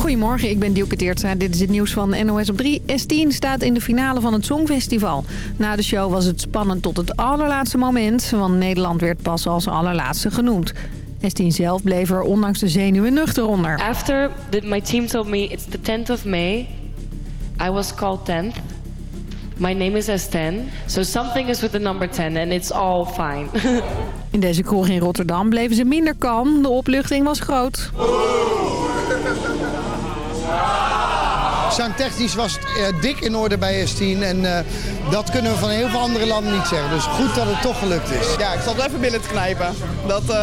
Goedemorgen, ik ben Dielke Teertstra. Dit is het nieuws van NOS op 3. S10 staat in de finale van het Songfestival. Na de show was het spannend tot het allerlaatste moment... want Nederland werd pas als allerlaatste genoemd. S10 zelf bleef er ondanks de zenuwen nuchter onder. After the, my team told me it's the 10th of May, I was called 10th. My name is S10, so something is with the number 10 and it's all fine. in deze kroeg in Rotterdam bleven ze minder kalm. De opluchting was groot. Zangtechnisch was het uh, dik in orde bij S10 en uh, dat kunnen we van heel veel andere landen niet zeggen. Dus goed dat het toch gelukt is. Ja, ik zat wel even binnen te knijpen. Dat, uh,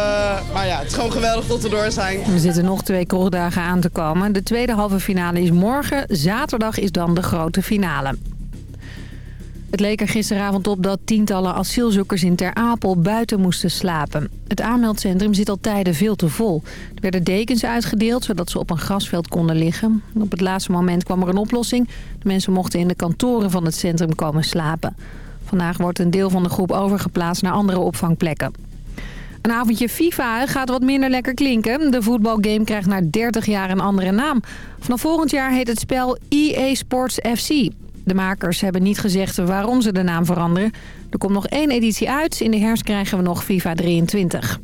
maar ja, het is gewoon geweldig tot we door zijn. Er zitten nog twee kroegdagen aan te komen. De tweede halve finale is morgen. Zaterdag is dan de grote finale. Het leek er gisteravond op dat tientallen asielzoekers in Ter Apel buiten moesten slapen. Het aanmeldcentrum zit al tijden veel te vol. Er werden dekens uitgedeeld zodat ze op een grasveld konden liggen. Op het laatste moment kwam er een oplossing. De mensen mochten in de kantoren van het centrum komen slapen. Vandaag wordt een deel van de groep overgeplaatst naar andere opvangplekken. Een avondje FIFA gaat wat minder lekker klinken. De voetbalgame krijgt na 30 jaar een andere naam. Vanaf volgend jaar heet het spel EA Sports FC. De makers hebben niet gezegd waarom ze de naam veranderen. Er komt nog één editie uit. In de herfst krijgen we nog FIFA 23.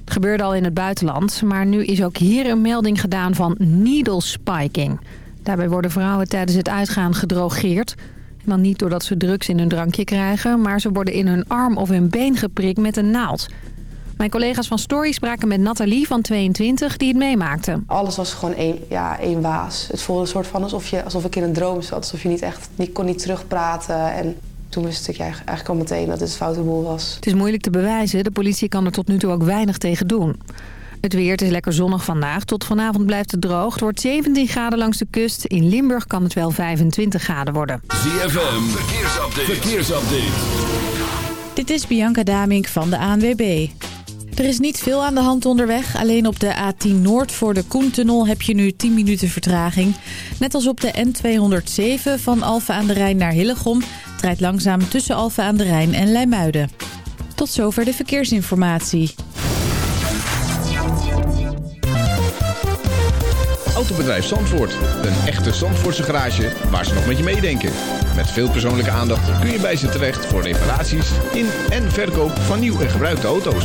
Het gebeurde al in het buitenland, maar nu is ook hier een melding gedaan van needle spiking. Daarbij worden vrouwen tijdens het uitgaan gedrogeerd. En dan niet doordat ze drugs in hun drankje krijgen, maar ze worden in hun arm of hun been geprikt met een naald. Mijn collega's van Story spraken met Nathalie van 22 die het meemaakte. Alles was gewoon één, ja, één waas. Het voelde een soort van alsof, je, alsof ik in een droom zat. Alsof je niet echt niet, kon niet terugpraten. En toen wist ik eigenlijk al meteen dat het een foute boel was. Het is moeilijk te bewijzen. De politie kan er tot nu toe ook weinig tegen doen. Het weer het is lekker zonnig vandaag. Tot vanavond blijft het droog. Het wordt 17 graden langs de kust. In Limburg kan het wel 25 graden worden. ZFM, verkeersupdate. verkeersupdate. Dit is Bianca Damink van de ANWB. Er is niet veel aan de hand onderweg. Alleen op de A10 Noord voor de Koentunnel heb je nu 10 minuten vertraging. Net als op de N207 van Alphen aan de Rijn naar Hillegom... draait langzaam tussen Alphen aan de Rijn en Leimuiden. Tot zover de verkeersinformatie. Autobedrijf Zandvoort. Een echte Zandvoortse garage waar ze nog met je meedenken. Met veel persoonlijke aandacht kun je bij ze terecht voor reparaties in en verkoop van nieuw en gebruikte auto's.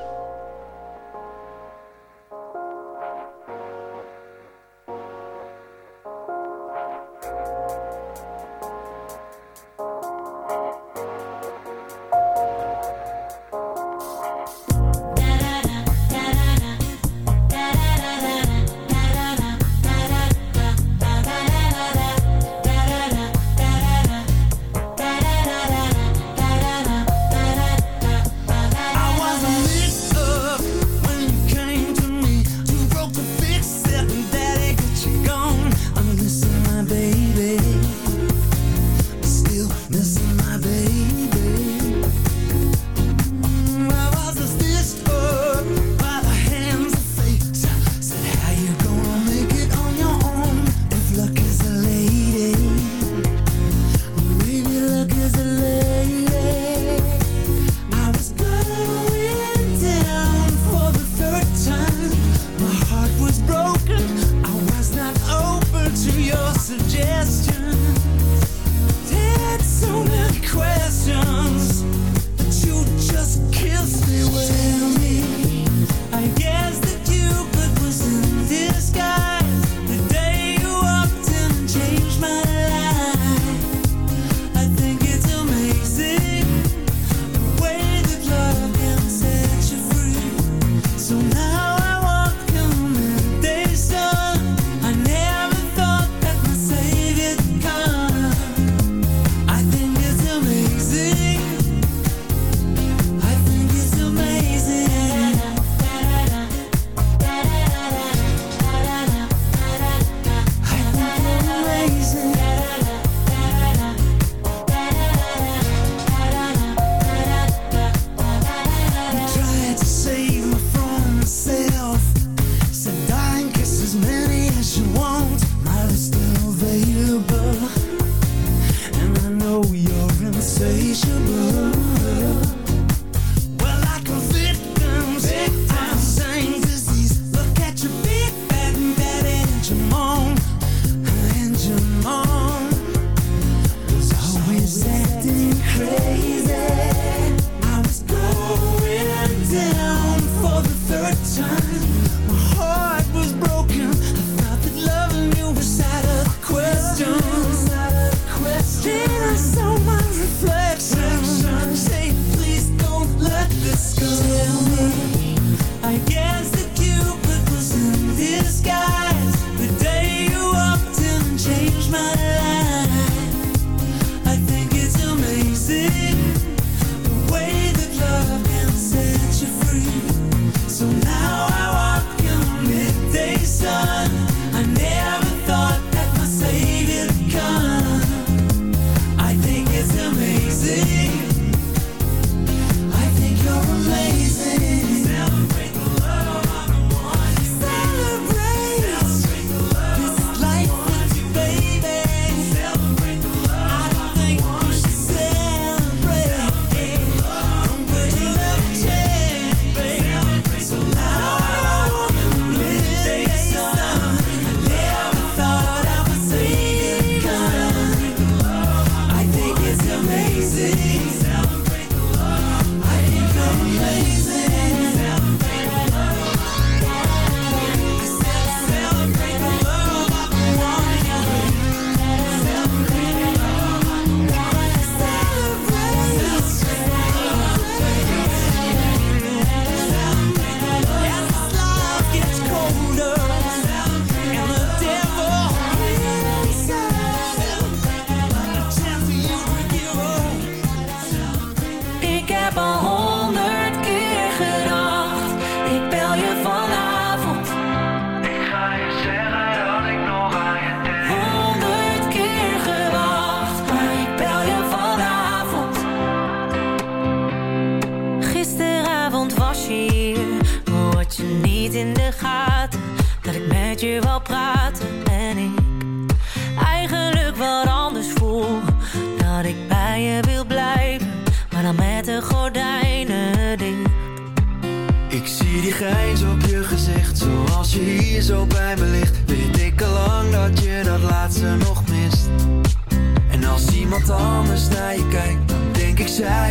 Denk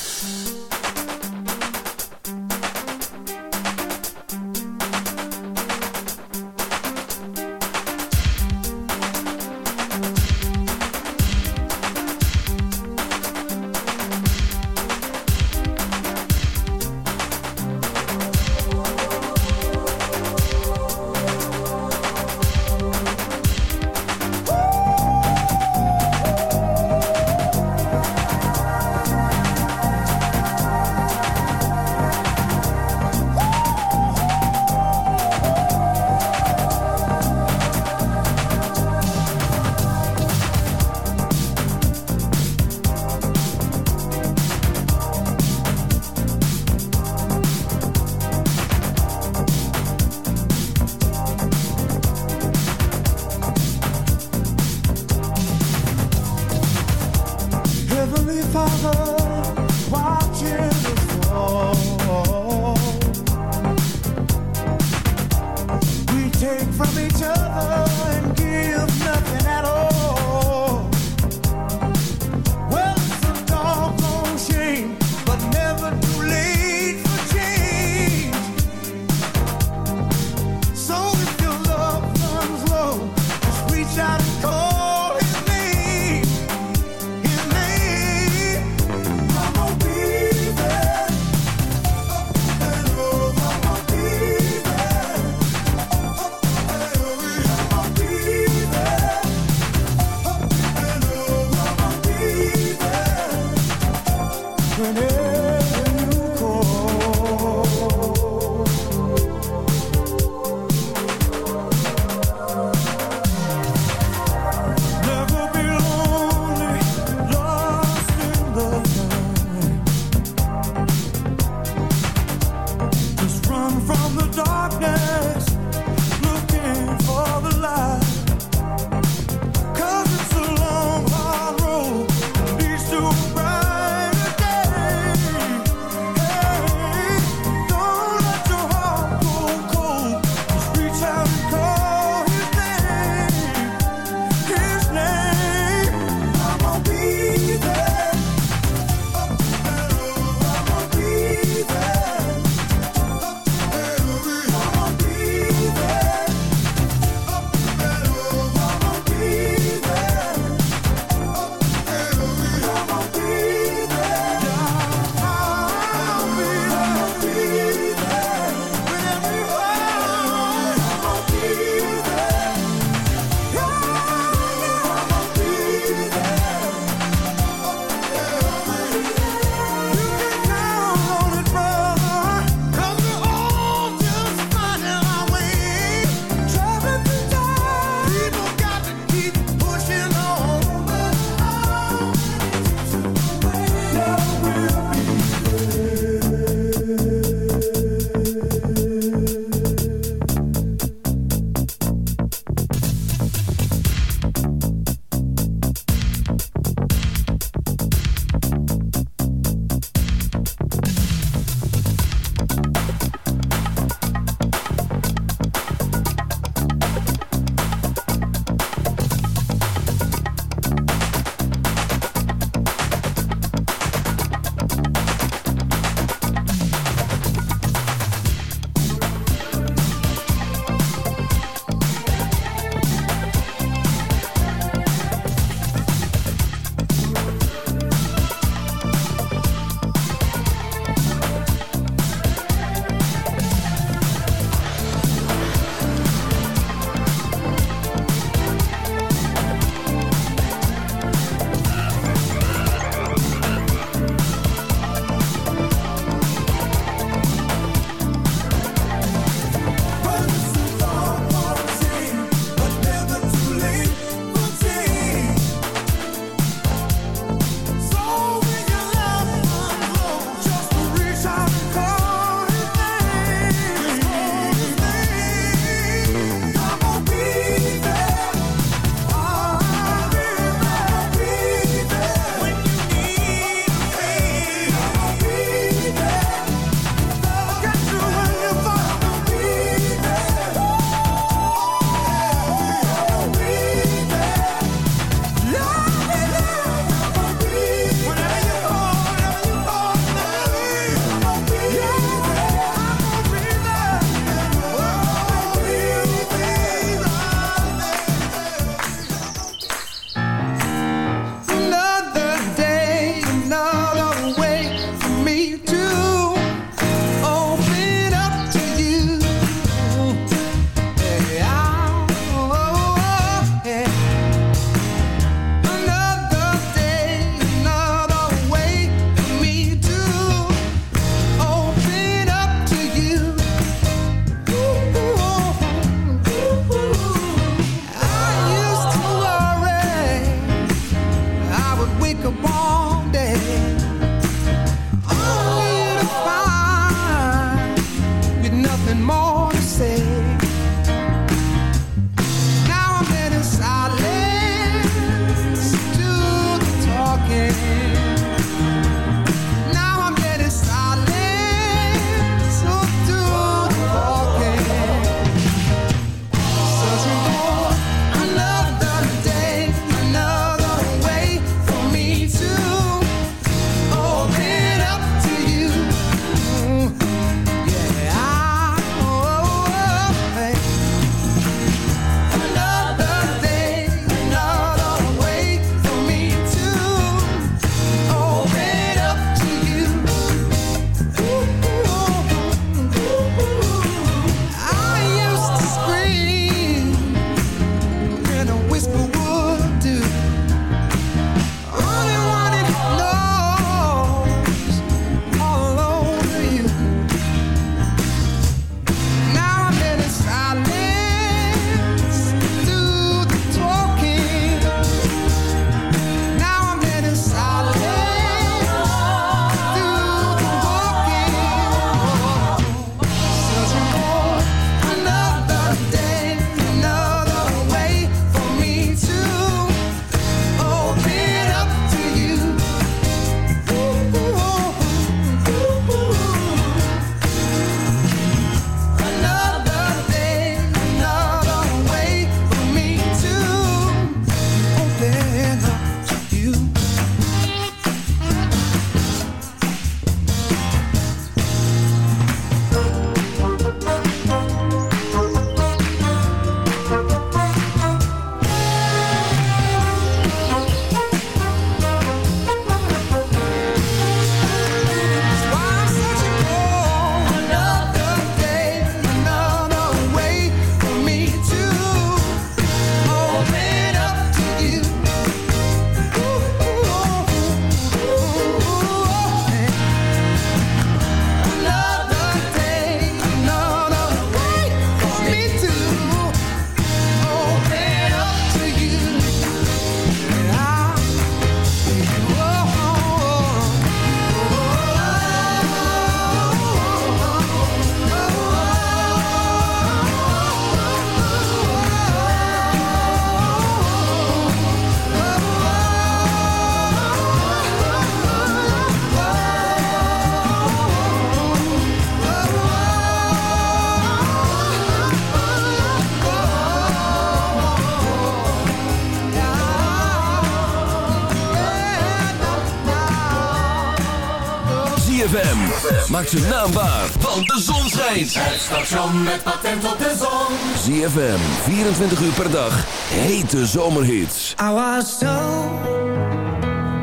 Naambaar naam want de zon schijnt. Het station met patent op de zon. ZFM, 24 uur per dag, hete zomerhits. I was so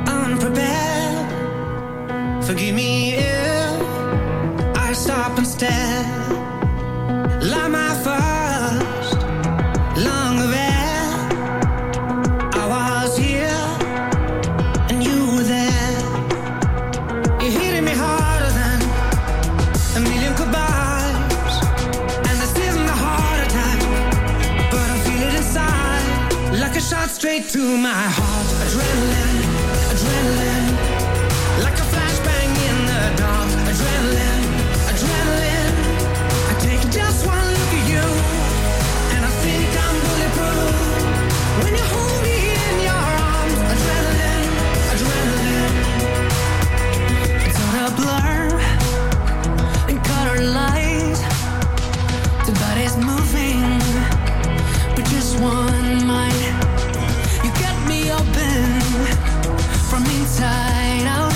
unprepared. Forgive me. one mind. You get me open from inside out.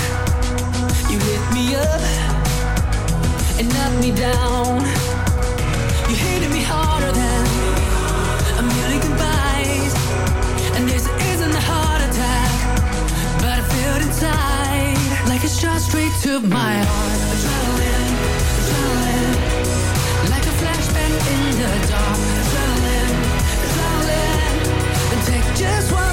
You lift me up and knock me down. You hated me harder than a million goodbyes. And this isn't a heart attack, but I feel it inside like a shot straight to my heart. Adrenaline, adrenaline, like a flashback in the dark. just one.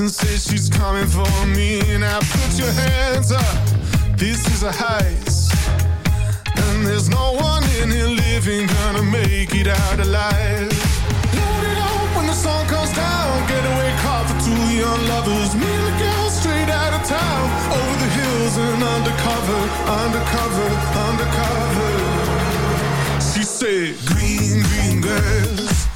and say she's coming for me. Now put your hands up. This is a heist. And there's no one in here living gonna make it out alive. Load it up when the sun comes down. Getaway car for two young lovers. Me and the girl straight out of town. Over the hills and undercover, undercover, undercover. She said, Green, green grass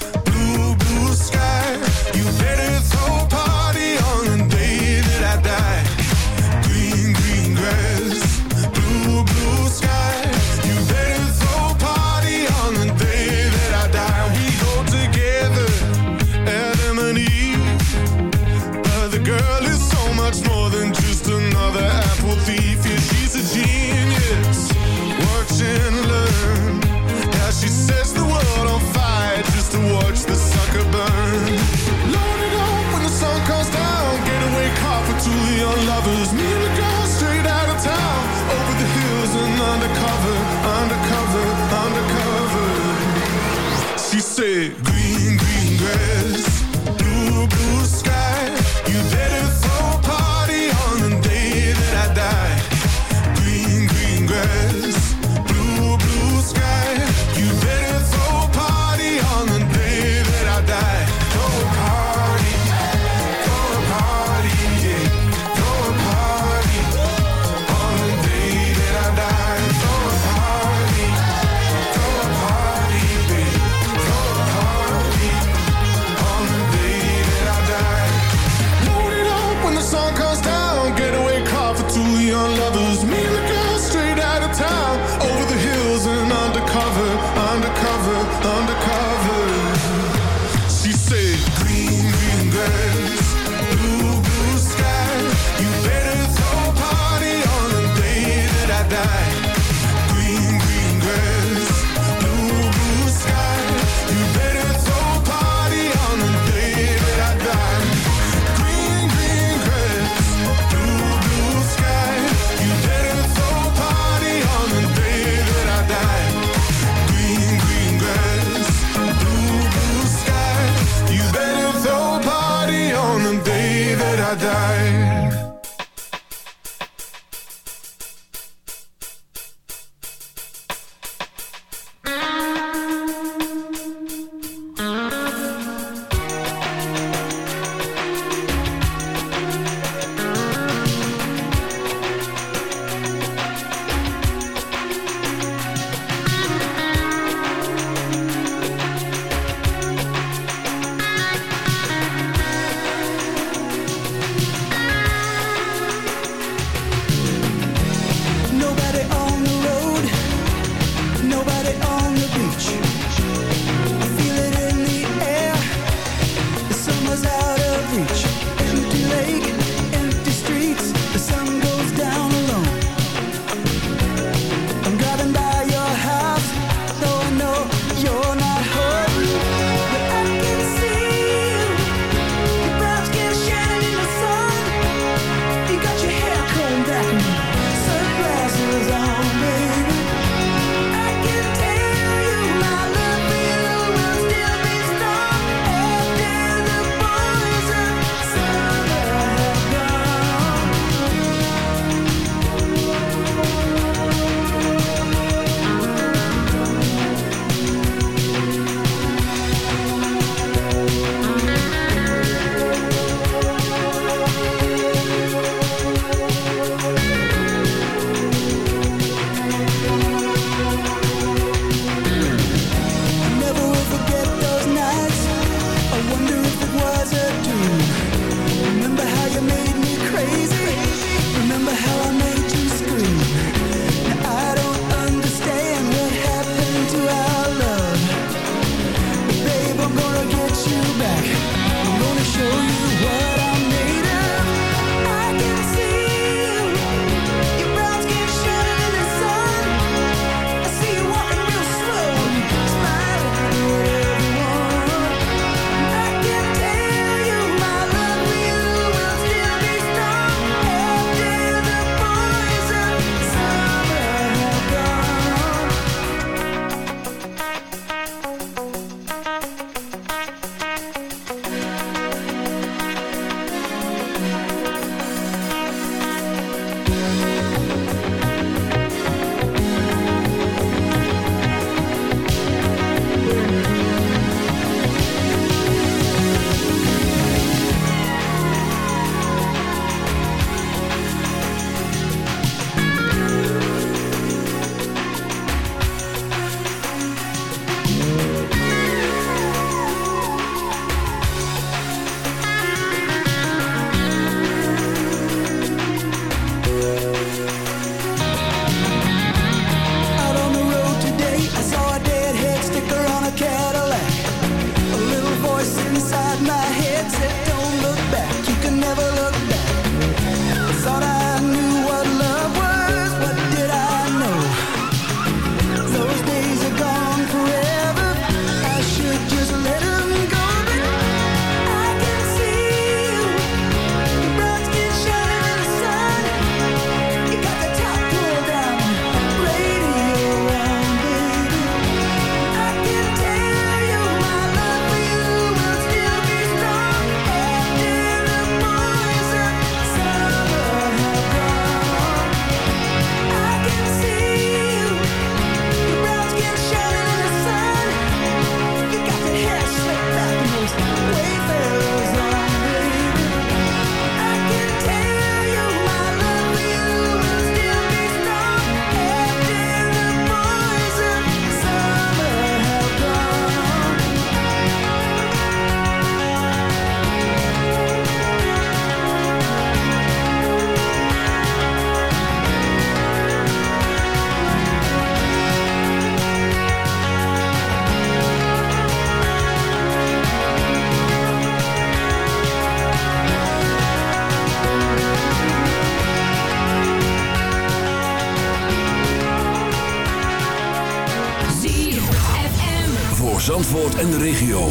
en de regio.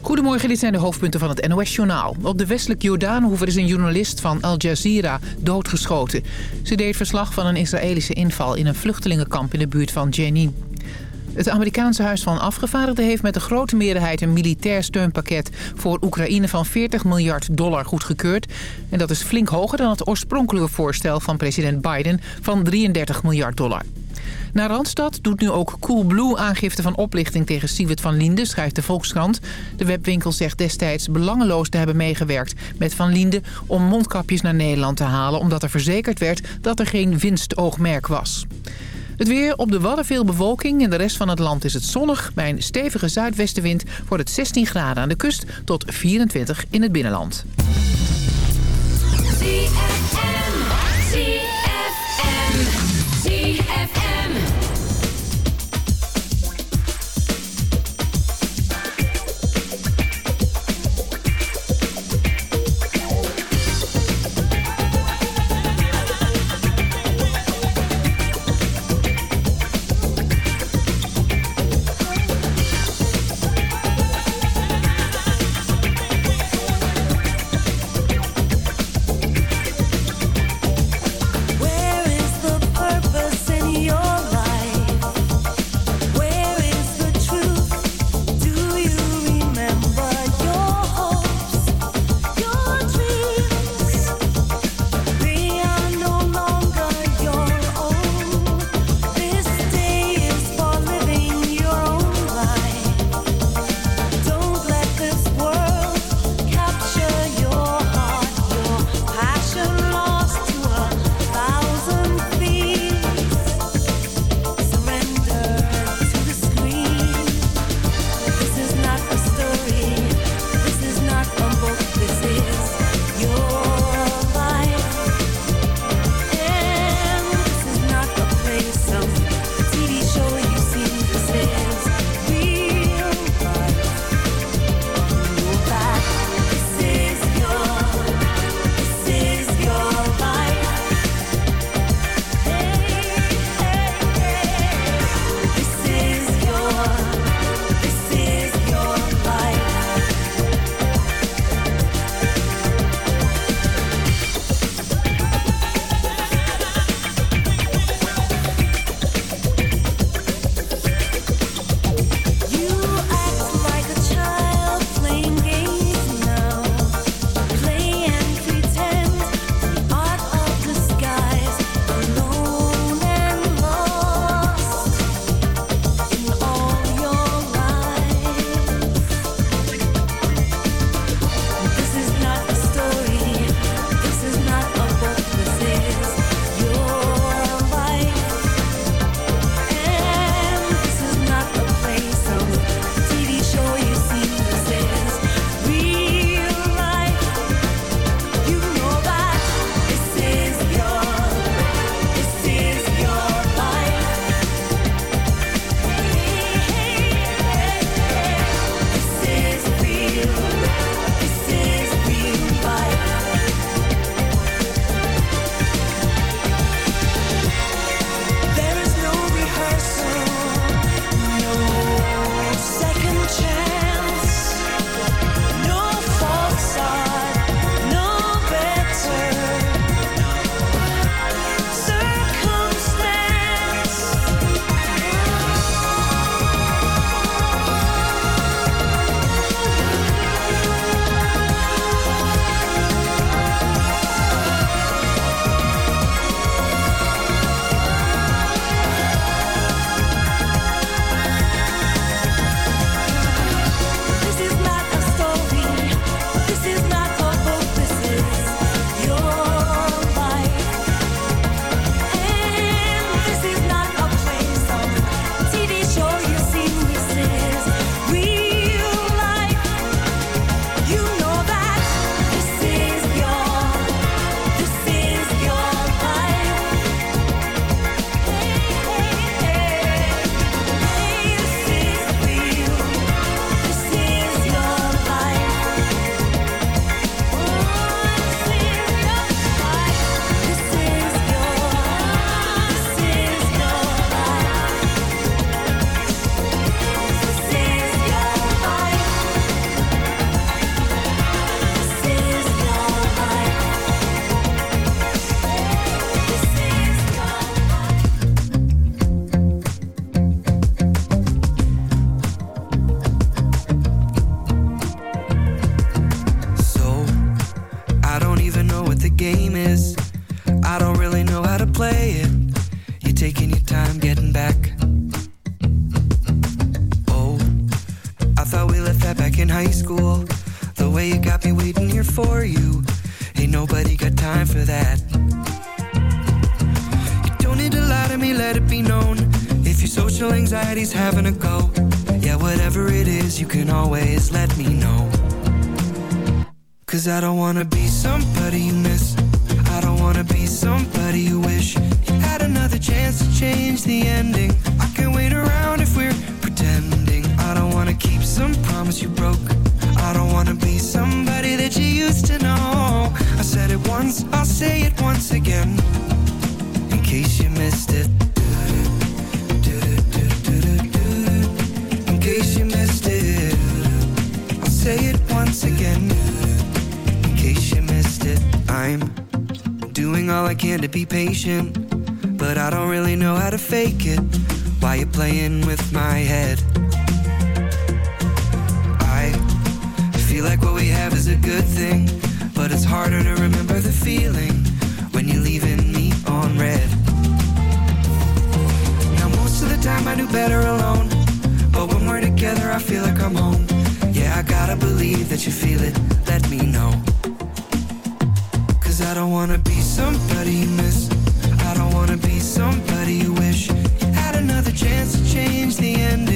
Goedemorgen, dit zijn de hoofdpunten van het NOS-journaal. Op de westelijk Jordaanhoever is een journalist van Al Jazeera doodgeschoten. Ze deed verslag van een Israëlische inval in een vluchtelingenkamp in de buurt van Jenin. Het Amerikaanse Huis van Afgevaardigden heeft met een grote meerderheid een militair steunpakket voor Oekraïne van 40 miljard dollar goedgekeurd. En dat is flink hoger dan het oorspronkelijke voorstel van president Biden van 33 miljard dollar. Na Randstad doet nu ook Coolblue aangifte van oplichting tegen Siewert van Linde, schrijft de Volkskrant. De webwinkel zegt destijds belangeloos te hebben meegewerkt met Van Linde om mondkapjes naar Nederland te halen, omdat er verzekerd werd dat er geen winstoogmerk was. Het weer op de Wadden veel bewolking. In de rest van het land is het zonnig. Bij een stevige zuidwestenwind wordt het 16 graden aan de kust tot 24 in het binnenland. I feel like I'm home. Yeah, I gotta believe that you feel it. Let me know. Cause I don't wanna be somebody you miss. I don't wanna be somebody you wish you had another chance to change the ending.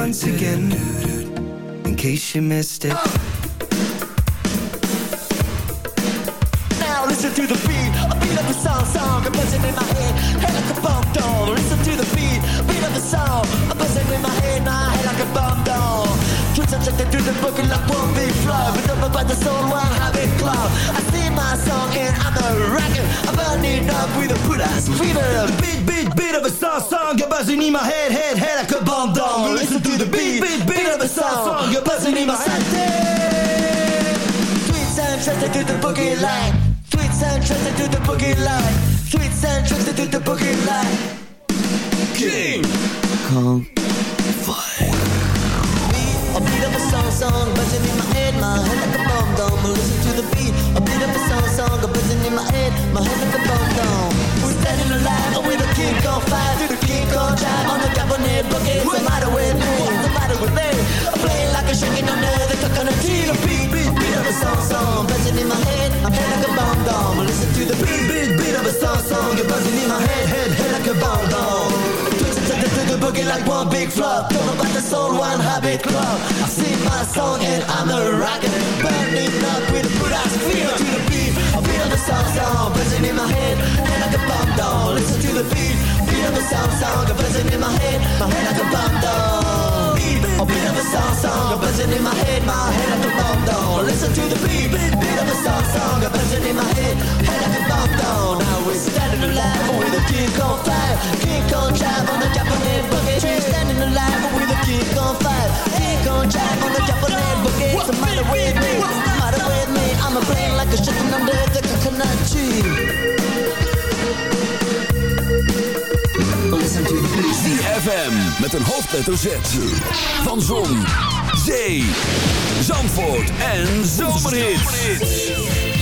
Once again. In case you missed it. Now listen to the beat, a beat of the song, song, a buzzing in my head, head like a bomb doll. Listen to the beat, beat of the song, a buzzing in my head, my head like a bomb doll. Twitch subjected to the boogie like one big flow, but up by the soul, one habit club. I sing my song and I'm a rocker, I'm burning up with a put ass fever. Beat, beat, beat of a song, song, buzzing in my head, head, head like a bomb doll. Listen to the beat, beat, beat of a song, song, you're buzzing in my head. Sweet sound, trusted to the boogie line. Sweet sound, trusted to the boogie line. Sweet sound, trusted to the boogie line. King Kong a beat of a song, song, buzzing in my head, my head like a bomb dome. Listen to the beat, a beat of a song, song, buzzing in my head, my head like a bomb. We're standing alive with a king on fire, through the king on drive on the cabinet boogie. What's the matter with me? What's the matter with me? I'm playing like a shaking under the coconut tree. The beat, beat, beat of a song, song, buzzing in my head, my head like a bomb dome. Listen to the beat, beat, beat of a song, song, you're buzzing in my head, head, head like a bomb it to the boogie like one big flop. Know about the soul, one habit club. I sing my song and I'm a rocker. Burning up with a ass feel to the beat. I feel the sound sound buzzing in my head, head like a bomb down. Listen to the beat, beat of the sound sound buzzing in my head, my head like a bomb down. Beat, a beat of a sound sound buzzing in my head, my head like a bomb down. Listen to the beat, beat, of a sound sound buzzing in my head, head like a bomb down. Now we're standing alive with a kick on fire, kick on drive on the Japanese boogie. We're standing alive with a kick on fire, kick on drive on the Japanese boogie. What's the matter with me? What's the matter with me? A brain like a chicken under the coconut tree. Listen to. ZFM met een hoofdletter Z. Van Zon, Zee, Zandvoort en Zomerhits.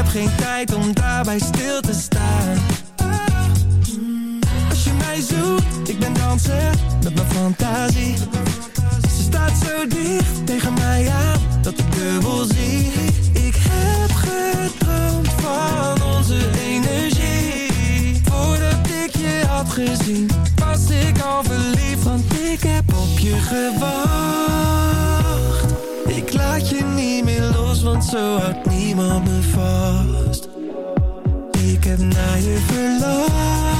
heb geen tijd om daarbij stil te staan. Als je mij zoekt, ik ben danser met mijn fantasie. Ze staat zo dicht tegen mij aan, dat ik dubbel zie. Ik heb gedroomd van onze energie. Voordat ik je had gezien, was ik al verliefd Want ik heb op je gewacht. zo hard, niemand me vast. Ik heb naar je verlangd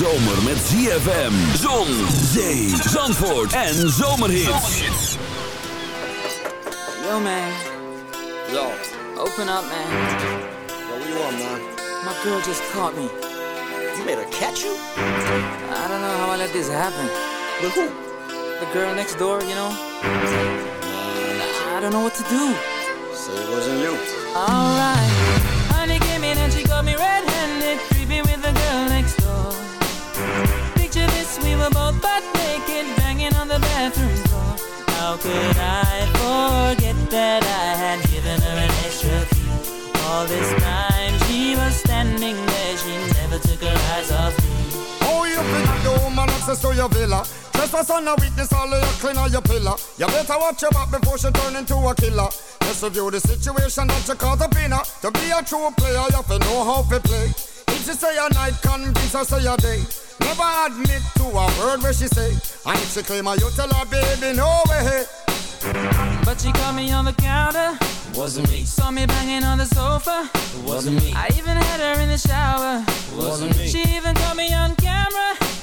Zomer met ZFM, zon, zee, zandvoort en zomerhits. Yo, man. Yo. Open up, man. Yo, what you want, man? My girl just caught me. You made her catch you? I don't know how I let this happen. With who? The girl next door, you know? I don't know what to do. So it wasn't you. Alright. Honey How could I forget that I had given her an extra key? All this time she was standing there, she never took her eyes off me. Oh, you think the woman access to your villa? Trespass on a witness, all of your clean on your pillar. You better watch your back before she turn into a killer. Just review the situation that you call the winner. To be a true player, you have to know how to play. If she say a night, convince her say a day. Never admit to a word where she say. And if she claim her, you tell her, baby, no way. But she caught me on the counter. Wasn't me. Saw me banging on the sofa. Wasn't me. I even had her in the shower. Wasn't me. She even caught me on camera.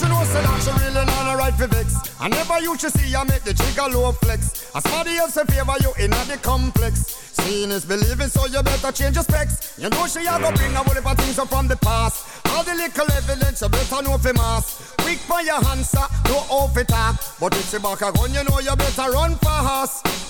She know say that she really not a right for vex. I never used to see her make the trigger low flex. As somebody else in favor you in the complex. Seeing is believing, so you better change your specs. You know she a go bring a whole heap of things up from the past. All the little evidence you better know for mass. Quick for your answer, no off it talk. But if she back a gun, you know you better run fast.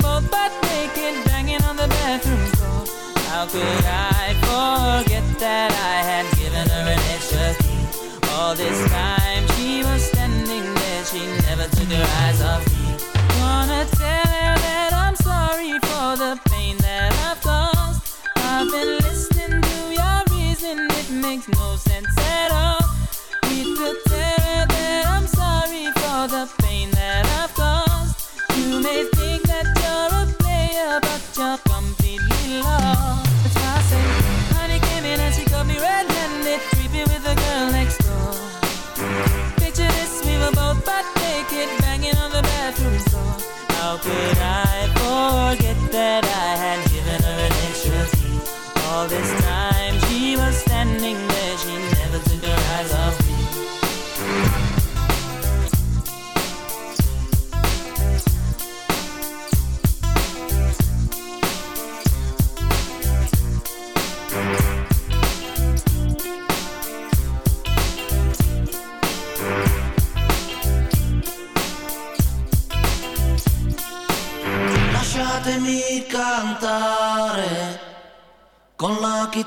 How could I forget that I had given her an extra key? All this time she was standing there, she never took her eyes off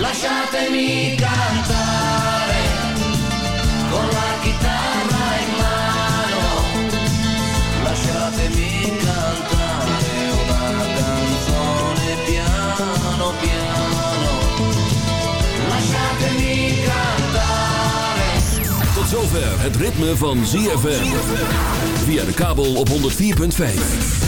Lasciatemi cantare con la chitarra in mano. Lasciatemi cantare una canzone piano piano. Lasciatemi cantare. Tot zover het ritme van ZFM. Via de kabel op 104.5.